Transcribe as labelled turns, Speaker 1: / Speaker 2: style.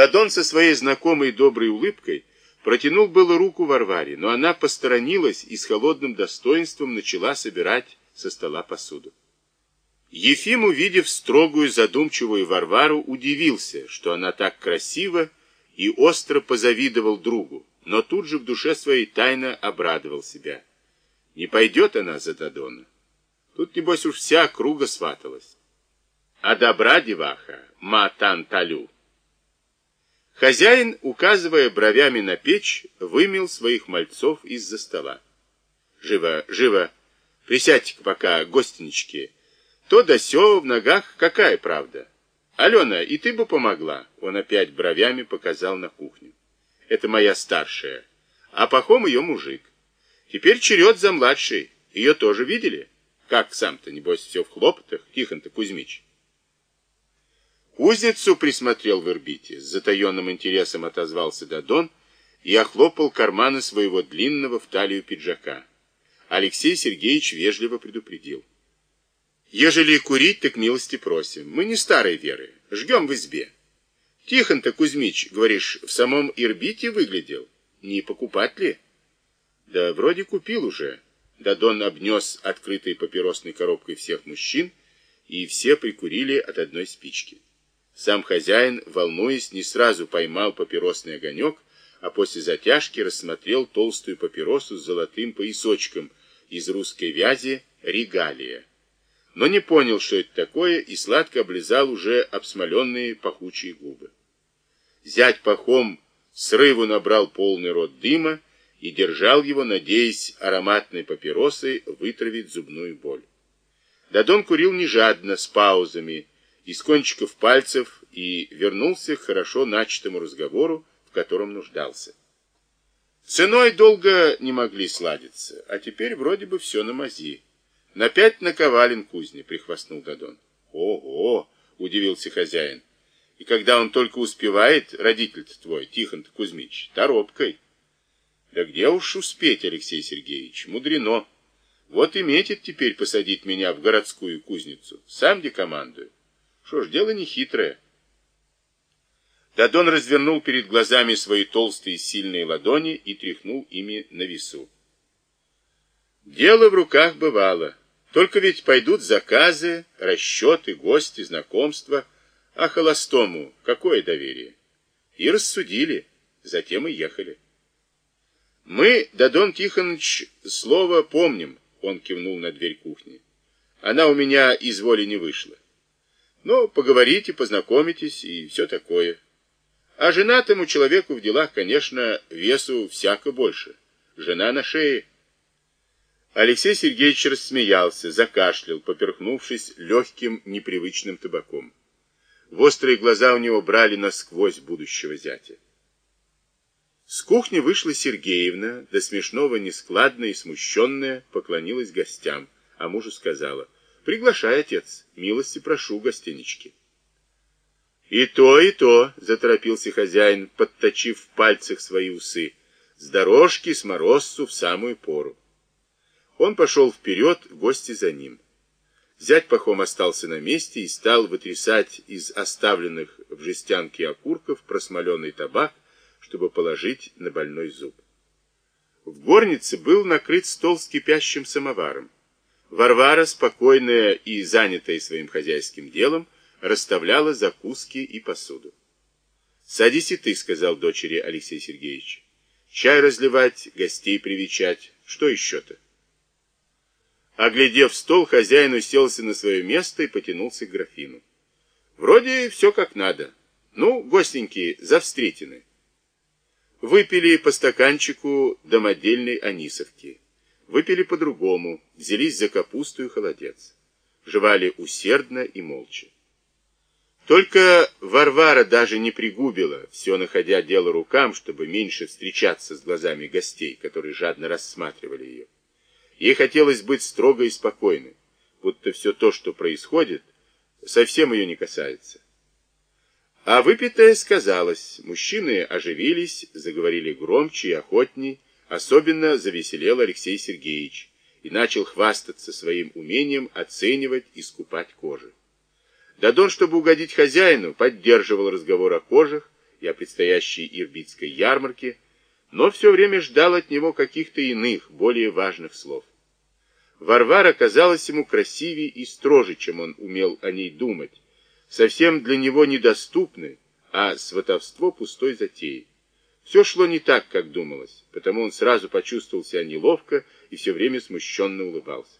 Speaker 1: Дадон со своей знакомой доброй улыбкой протянул было руку Варваре, но она посторонилась и с холодным достоинством начала собирать со стола посуду. Ефим, увидев строгую задумчивую Варвару, удивился, что она так красива, и остро позавидовал другу, но тут же в душе своей тайно обрадовал себя. Не пойдет она за Дадона. Тут, небось, уж вся круга сваталась. А добра деваха, матан талю. Хозяин, указывая бровями на печь, вымел своих мальцов из-за стола. Живо, живо, присядьте пока, гостинички, то да сё в ногах какая правда? Алена, и ты бы помогла. Он опять бровями показал на кухню. Это моя старшая. А Пахом ее мужик. Теперь черед за младшей. Ее тоже видели? Как сам-то, небось, все в хлопотах, Тихон-то Кузьмич. Кузницу присмотрел в Ирбите. С затаенным интересом отозвался Дадон и охлопал карманы своего длинного в талию пиджака. Алексей Сергеевич вежливо предупредил. Ежели курить, так милости просим. Мы не старой веры, жгем в избе. Тихон-то Кузьмич, говоришь, в самом Ирбите выглядел? Не покупать ли? Да вроде купил уже. Дадон обнес открытой папиросной коробкой всех мужчин, и все прикурили от одной спички. Сам хозяин, волнуясь, не сразу поймал папиросный огонек, а после затяжки рассмотрел толстую папиросу с золотым поясочком из русской вязи «Регалия» но не понял, что это такое, и сладко облизал уже обсмоленные пахучие губы. Зять пахом срыву набрал полный рот дыма и держал его, надеясь ароматной папиросой вытравить зубную боль. Дадон курил не жадно, с паузами, из кончиков пальцев, и вернулся к хорошо начатому разговору, в котором нуждался. Ценой долго не могли сладиться, а теперь вроде бы все на мази. На пять наковален кузни, прихвастнул Дадон. Ого, удивился хозяин. И когда он только успевает, родитель-то твой, Тихон-то Кузьмич, торопкой. Да где уж успеть, Алексей Сергеевич, мудрено. Вот и метит теперь посадить меня в городскую кузницу. Сам где командую. Что ж, дело не хитрое. Дадон развернул перед глазами свои толстые сильные ладони и тряхнул ими на весу. Дело в руках бывало. Только ведь пойдут заказы, расчеты, гости, знакомства. А холостому какое доверие? И рассудили, затем и ехали. Мы, Дадон Тихонович, слово помним, он кивнул на дверь кухни. Она у меня из воли не вышла. Но поговорите, познакомитесь и все такое. А женатому человеку в делах, конечно, весу всяко больше. Жена на шее. Алексей Сергеевич рассмеялся, закашлял, поперхнувшись легким непривычным табаком. В острые глаза у него брали насквозь будущего зятя. С кухни вышла Сергеевна, до смешного нескладная и смущенная, поклонилась гостям, а мужу сказала, «Приглашай, отец, милости прошу, гостинички». «И то, и то», — заторопился хозяин, подточив в пальцах свои усы, «с дорожки, с морозцу в самую пору». Он пошел вперед, гости за ним. Зять Пахом остался на месте и стал вытрясать из оставленных в жестянке окурков просмоленный табак, чтобы положить на больной зуб. В горнице был накрыт стол с кипящим самоваром. Варвара, спокойная и занятая своим хозяйским делом, расставляла закуски и посуду. «Садись и ты», — сказал дочери Алексей Сергеевич. «Чай разливать, гостей привечать. Что еще-то?» Оглядев стол, хозяин уселся на свое место и потянулся к графину. Вроде все как надо. Ну, гостенькие, за встретины. Выпили по стаканчику домодельной анисовки. Выпили по-другому, взялись за капусту и холодец. Жевали усердно и молча. Только Варвара даже не пригубила, все находя дело рукам, чтобы меньше встречаться с глазами гостей, которые жадно рассматривали ее. Ей хотелось быть строгой и спокойной, будто все то, что происходит, совсем ее не касается. А выпитое сказалось, мужчины оживились, заговорили громче и охотней, особенно завеселел Алексей Сергеевич и начал хвастаться своим умением оценивать и скупать кожи. Дадон, чтобы угодить хозяину, поддерживал разговор о кожах и о предстоящей Ирбитской ярмарке, но все время ждал от него каких-то иных, более важных слов. Варвара казалась ему красивее и строже, чем он умел о ней думать, совсем для него недоступны, а сватовство пустой затеей. Все шло не так, как думалось, потому он сразу почувствовал себя неловко и все время смущенно улыбался.